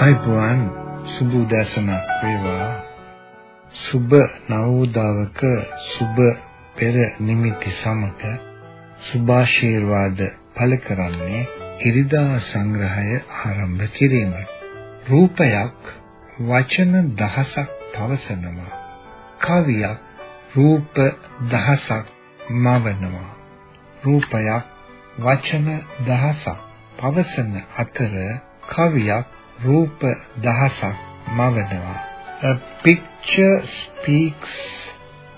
අයිබෝන් සුබ උදෑසනක් වේවා. සුබ නවෝදවක සුබ පෙර නිමිති සමග සුභාශීර්වාද පළ කරන්නේ ඉරිදා සංග්‍රහය ආරම්භ කිරීමයි රූපයක් වචන දහසක් පවසනවා. කවියක් රූප දහසක් මවනවා. රූපයක් වචන දහසක් පවසන අතර කවියක් රූප දහසක් මවනවා. A picture speaks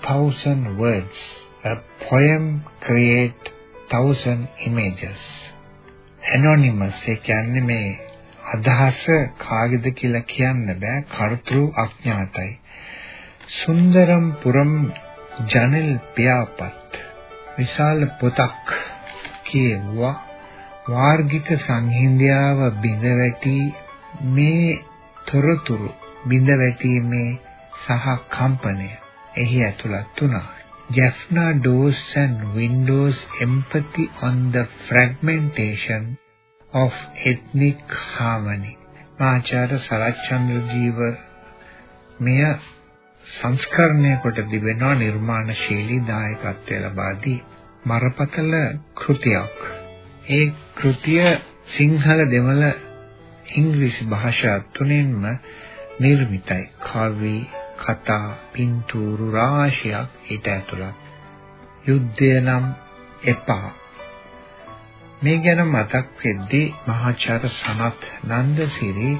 thousand words. A poem create thousand images. Anonymous ඒ කියන්නේ මේ අදහස කාගේද කියලා කියන්න බෑ. කර්තෘ අඥාතයි. සුන්දරම් පුරම් ජනල් පියාපත්. විශාල පොතක් කියවුවා. වාර්ගික සංහිඳියාව බිඳ වැටි මේ තොරතුරු බිඳ වැටීමේ සහ කම්පනය එහි ඇතුළත් වුණා. Jaffna doors and windows empathy on the fragmentation of ethnic harmony. ආචාර්ය සරච්චන්ද්‍ර ජීව මෙය සංස්කරණය කොට තිබෙනවා නිර්මාණශීලී දායකත්වය ලබා දී මරපතල කෘතියක්. ඒ කෘතිය සිංහල දෙමළ ඉංග්‍රීසි භාෂා තුනෙන්ම නිර්මිතයි. කවි, කතා, පින්තූරු රාශියක් ඊට ඇතුළත්. යුද්ධය නම් එපා. මේ ගැන මතක් වෙද්දී මහාචාර්ය සනත් නන්දසිරි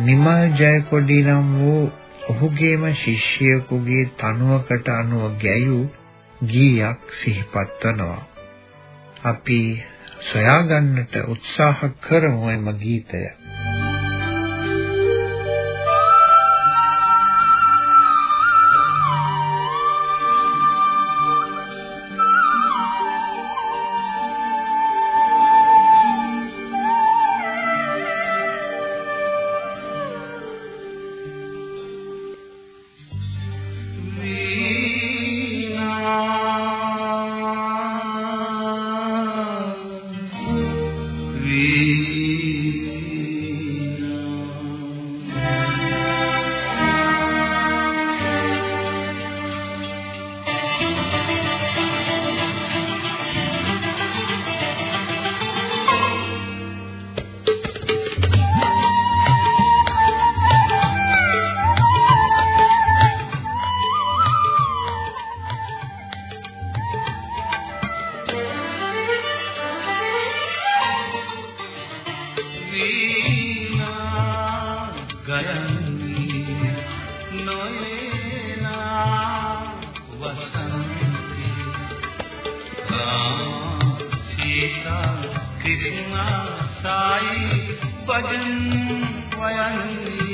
නිමල් ජයකොඩි නම් වූ ඔහුගේම ශිෂ්‍යයෙකුගේ තනුවකට අනුව ගැයූ ගීයක් සිහිපත් වනවා. අපි සොයාගන්නට උත්සාහ කරමු එම ගීතය. කියන්නේ කාට උතුර දෙසට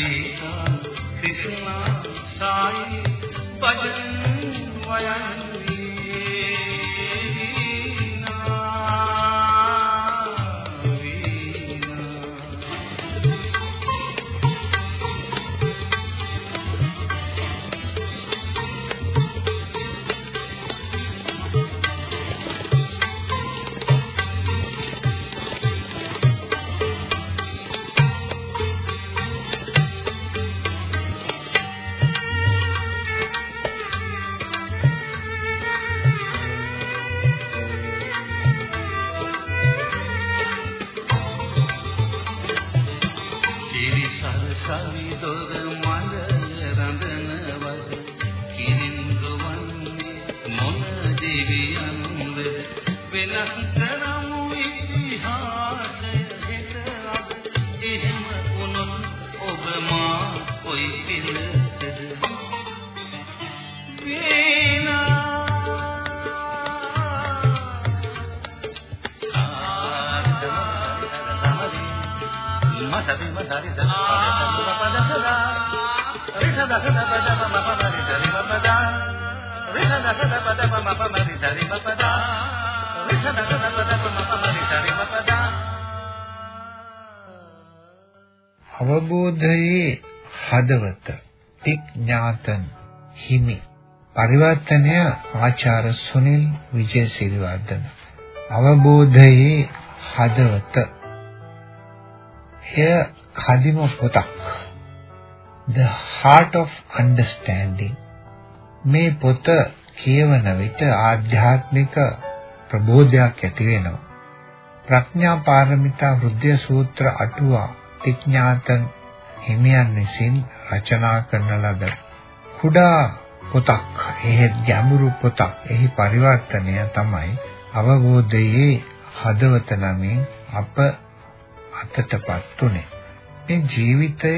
සීතා ක්‍රිෂ්ණ සායි අවබෝධයේ හදවත තිඥාතන් හිමි. පරිවර්තනය ආචාර්ය සුනිල් විජේසිරිවර්ධන. අවබෝධයේ හදවත. එය කදිම පොතක්. The heart of understanding. මේ පොත කියවන විට ආධ්‍යාත්මික ප්‍රබෝධයක් ඇති වෙනවා. ප්‍රඥා පාරමිතා වෘද්ධ සූත්‍ර අටුවා තිඥාතන් හිමියන් විසින් රචනා කරන ලද කුඩා පොතක්. එහි ගැඹුරු පොතක්. එහි පරිවර්තනය තමයි අවබෝධයේ හදවත නමින් අප අතටපත් උනේ. මේ ජීවිතය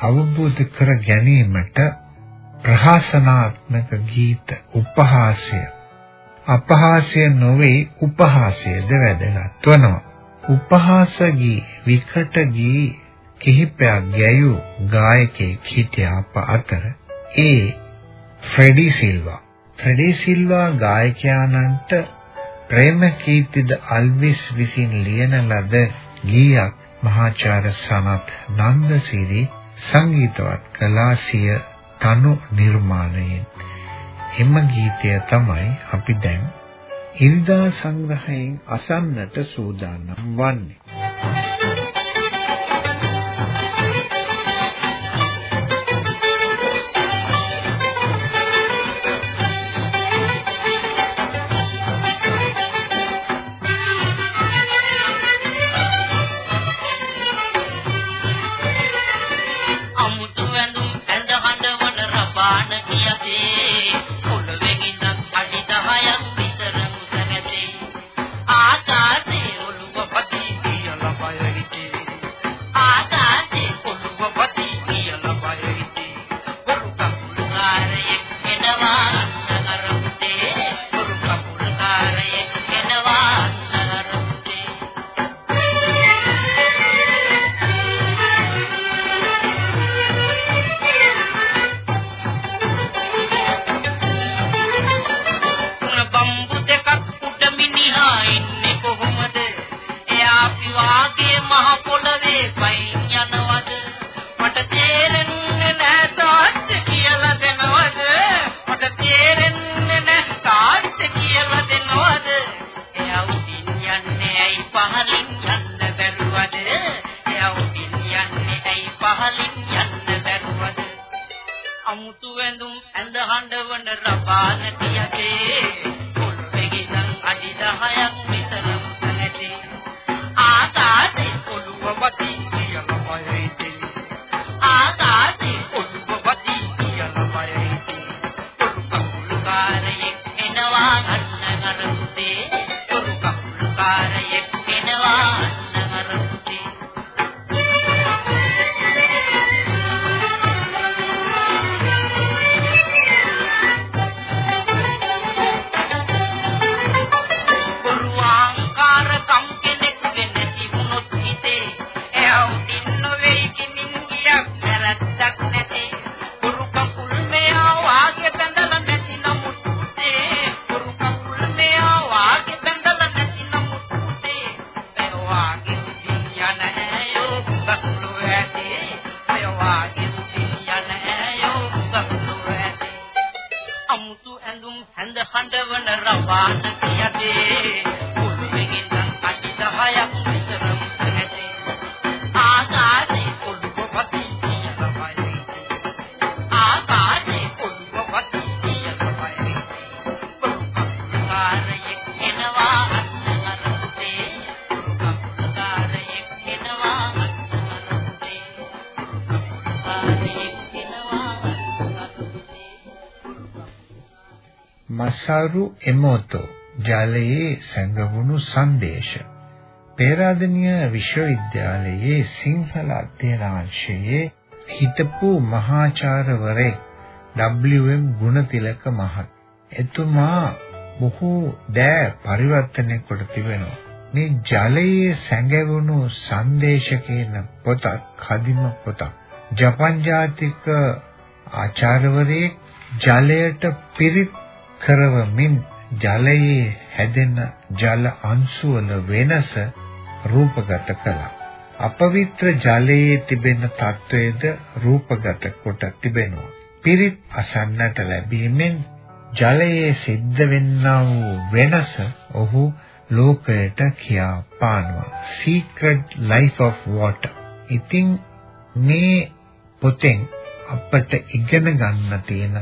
අවබෝධ කර ගැනීමට ප්‍රහසනාත්මක ගීත උපහාසය. අපහාසය නොවේ උපහාසයද වැදගත් වනවා උපහාස ගී විකට ගී කිහිපයක් ගැයූ ගායකයෙක් හිටියා අප අතර. ඒ ෆ්‍රෙඩි සිල්වා. ෆ්‍රෙඩි සිල්වා ගායකයාණන්ට ප්‍රේම කීර්තිද අල්විස් විසින් ලියන ලද ගීයක් මහාචාර්ය සනත් නන්දසිරි සංගීතවත් කලාසිය තනු නිර්මාණයෙන්. එම ගීතය තමයි අපි දැන් ඉරිදා සංග්‍රහයෙන් අසන්නට සූදානම් වන්නේ. මසාරු එමෝතෝ ජලයේ සැඟවුණු සංදේශ. පේරාදෙණිය විශ්වවිද්‍යාලයේ සිංහල අධ්‍යනාංශයේ හිටපු මහාචාර්යවරයෙක් WM ගුණතිලක මහත්. එතුමා බොහෝ දෑ පරිවර්තනය කොට තිබෙනවා. මේ ජලයේ සැඟවුණු සංදේශ කියන පොතක් කදිම පොතක් ජපන් ජාතික ආචාර්යවරයෙක් ජලයට පිරිත් කරවමින් ජලයේ හැදෙන ජල අංශු වල වෙනස රූපගත කළා. අපවිත්‍ර ජලයේ තිබෙන තත්වයේද රූපගත කොට තිබෙනවා. පිරිත් අසන්නට ලැබීමෙන් ජලයේ සිද්ධ වෙන්නා වූ වෙනස ඔහු ලෝකයට කියා පානවා. Secret Life of Water. ඉතින් මේ පොතෙන් අපට ඉගෙන ගන්න තියෙන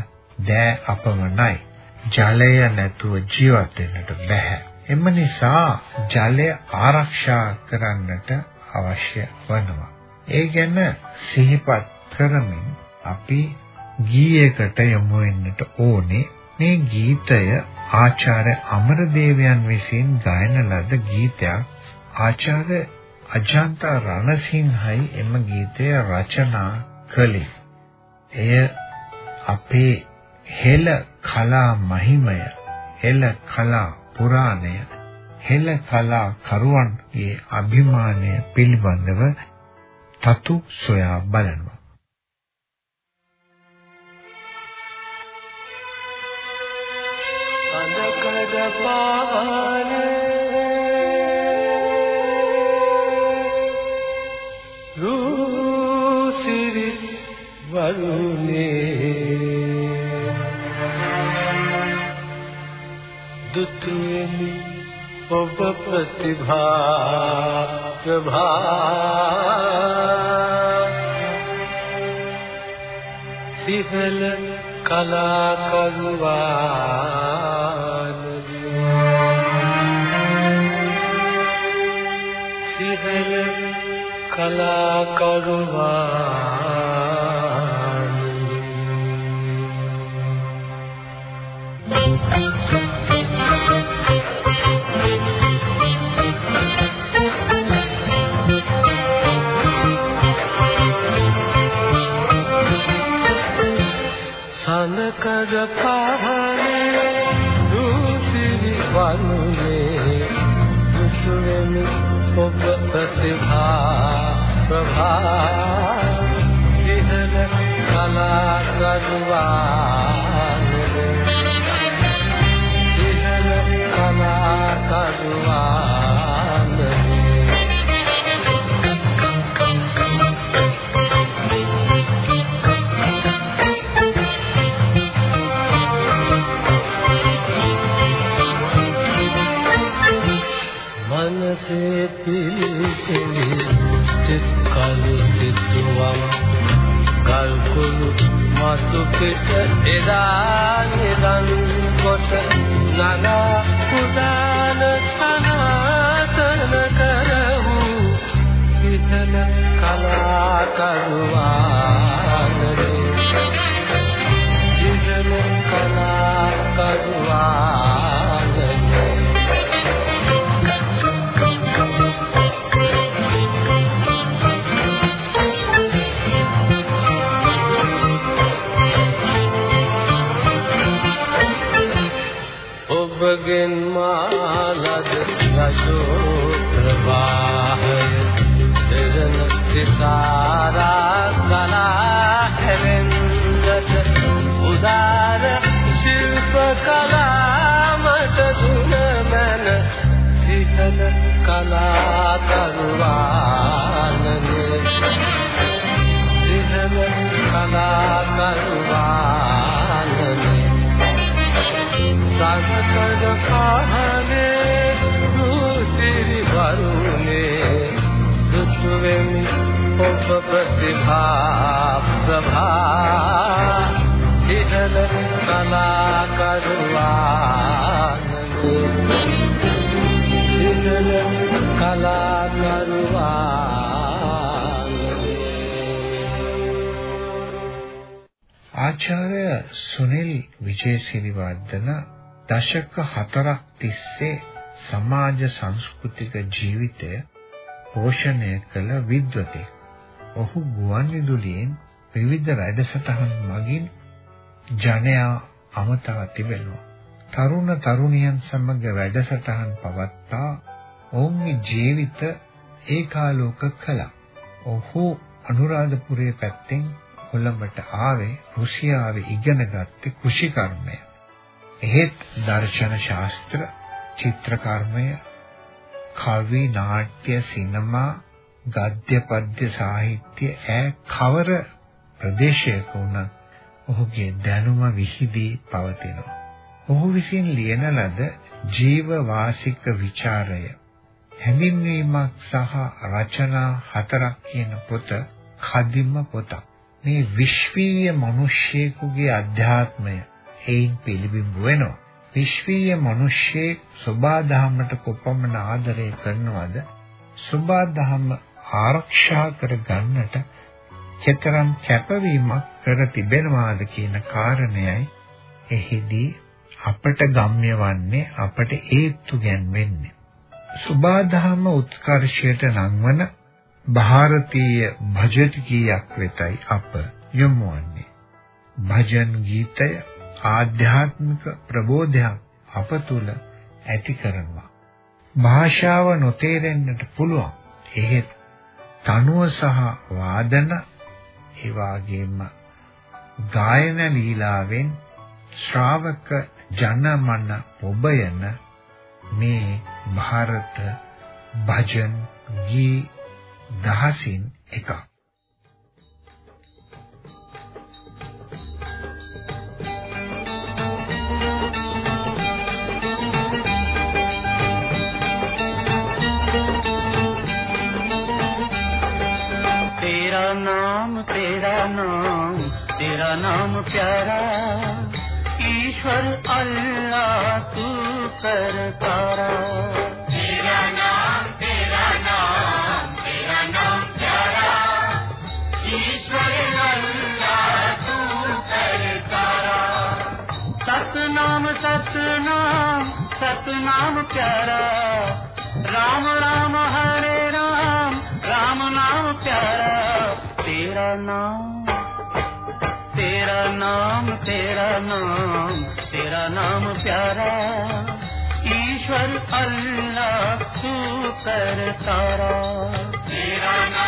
දෑ අපමණයි. ජලය නැතුව ජීවත් වෙන්නට බෑ. එම නිසා ජලය ආරක්ෂා කරන්නට අවශ්‍ය වනවා. ඒ ගැන සිහිපත් කරමින් අපි ගීයකට යමු වෙන්නට ඕනේ. මේ ගීතය ආචාර්ය අමරදේවයන් විසින් ගායන ලද ගීතයක්. ආචාර්ය අජන්ත රණසිංහයි එම ගීතය රචනා කළේ. එය අපේ හෙළ කලා මහිමය හෙළ කලා පුරාණය හෙළ කලා කරුවන්ගේ අභිමානය පිළිබඳව තතු සොයා බලනවා. අඳකඩ පානේ? රූසිරි වරුනේ ඔබ ප්‍රතිභා ප්‍රභා සිහල කලාකරුවානදී සිහල සනකර පහනේ දුසිරි වනුනේ දුසුවෙමි ඔබ ප්‍රතිභා ප්‍රභා විදන කලා කරුවානේ විදන කලා කරුවානේ මනසේ පිළිසිලි සිත් කලු සිතුවම් කල්කුළු මතු පිට එදා නිදන් කොට නගා පුදාන සනාතන කරවු සිතන කලාකරුවානනේ සිතාරා කලා හැලෙන්දට උදාර ශිල්ප කලා මට දුන මන සිතන කලා ඔබ ප්‍රතිභා ප්‍රභා ඉදල කලා කරුවානනේ ඉදල කලා කරුවානනේ ආචාර්ය සුනිල් විජේසිරිවර්ධන දශක හතරක් තිස්සේ සමාජ සංස්කෘතික ජීවිතය පෝෂණය කළ විද්වතෙක්. ඔහු ගුවන් විදුලියෙන් විවිධ වැඩසටහන් මගින් ජනයා අමතා තිබෙනවා. තරුණ තරුණියන් සමග වැඩසටහන් පවත්තා ඔවුන්ගේ ජීවිත ඒකාලෝක කළා. ඔහු අනුරාධපුරයේ පැත්තෙන් කොළඹට ආවේ රුසියාවේ ඉගෙන ගත්තේ කෘෂිකර්මය. එහෙත් දර්ශන ශාස්ත්‍ර, චිත්‍රකර්මය, කවි, නාට්‍ය, සිනමා, ගද්‍ය පද්‍ය සාහිත්‍ය ඈ කවර ප්‍රදේශයක වුණත් ඔහුගේ දැනුම විහිදී පවතිනවා. ඔහු විසින් ලියන ලද ජීව වාසික ਵਿਚාරය හැඳින්වීමක් සහ රචනා හතරක් කියන පොත කදිම පොතක්. මේ විශ්වීය මිනිස්සෙකුගේ අධ්‍යාත්මය එයින් පිළිබිඹු වෙනවා. විශ්වීය මිනිස්සෙක් සබාධමයට කොපමණ ආදරය කරනවද? සබාධම ආරක්ෂා කර ගන්නට චතරම් කැපවීමක් කර තිබෙනවාද කියන කාරණයයි එහිදී අපට ගම්‍ය වන්නේ අපට ඒත්තු ගැන්වෙන්නේ. සබාධම උත්කර්ෂයට නංවන ಭಾರತೀಯ භජති කීයක් වෙතයි අප යොමු වන්නේ. භජන් ගීතය ආධ්‍යාත්මික ප්‍රබෝධයක් අප තුල ඇති කරනවා. භාෂාව නොතේරෙන්නට පුළුවන්. එහෙත් තනුව සහ වාදන ඒ වගේම ගායන ලීලාවෙන් ශ්‍රාවක ජනමන ඔබයන මේ ಭಾರತ භජන් ගී දහසින් එකක්. تیرا نام تیرا نام پیارا ایشور اللہ تو کرتارا تیرا نام تیرا نام تیرا نام پیارا ایشور اللہ تو کرتارا ست نام ست نام ست نام پیارا رام نام تیرا نام تیرا نام تیرا نام پیارا ایشور اللہ تو کر تارا تیرا نام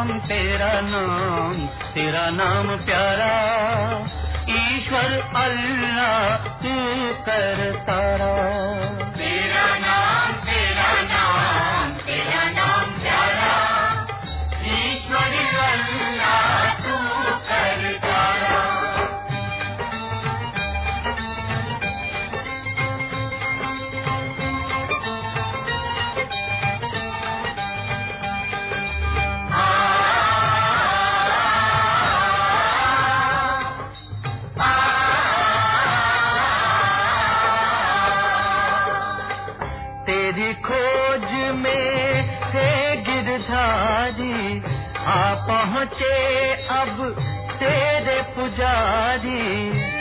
نام تیرا نام تیرا نام پیارا ایشور اللہ تو کر تارا پہنچے اب تیرے پجاری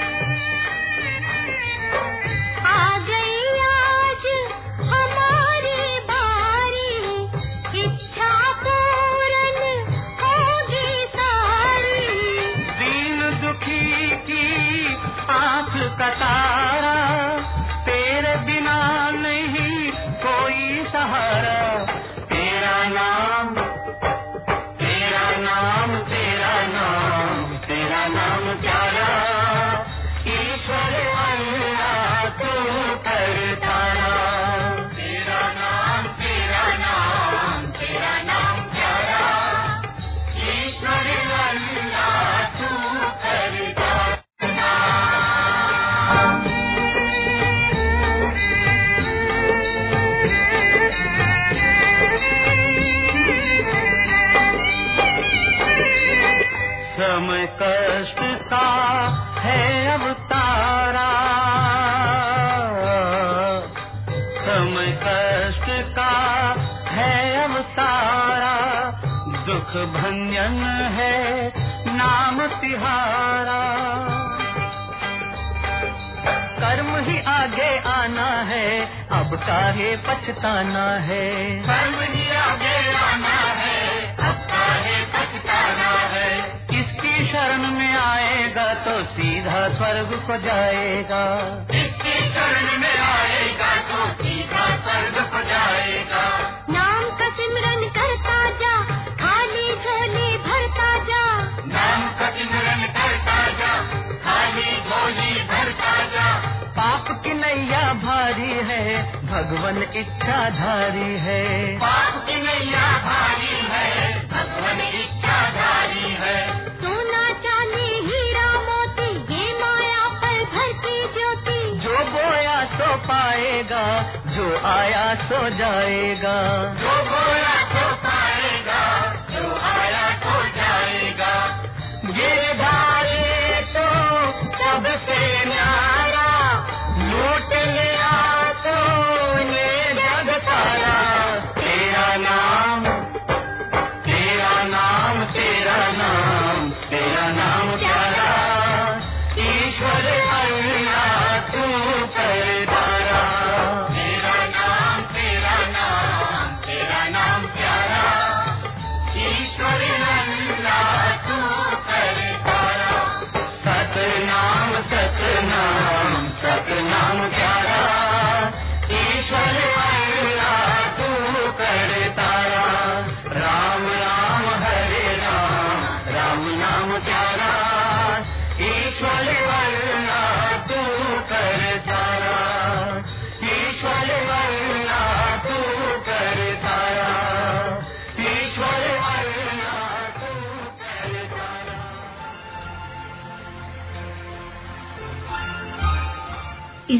چاہے پچھتانا ہے کس کی شرم میں آئے گا تو سیدھا سورگ کو جائے گا کس کی شرم میں آئے گا تو سیدھا سورگ کو جائے گا نام کا سمرن باپ کی نیا بھاری ہے بھگون اچھا دھاری ہے باپ کی نیا بھاری ہے بھگون اچھا دھاری ہے سونا چاندی ہیرا موتی یہ مایا پر گھر کی جوتی جو بویا سو پائے گا جو آیا سو جائے گا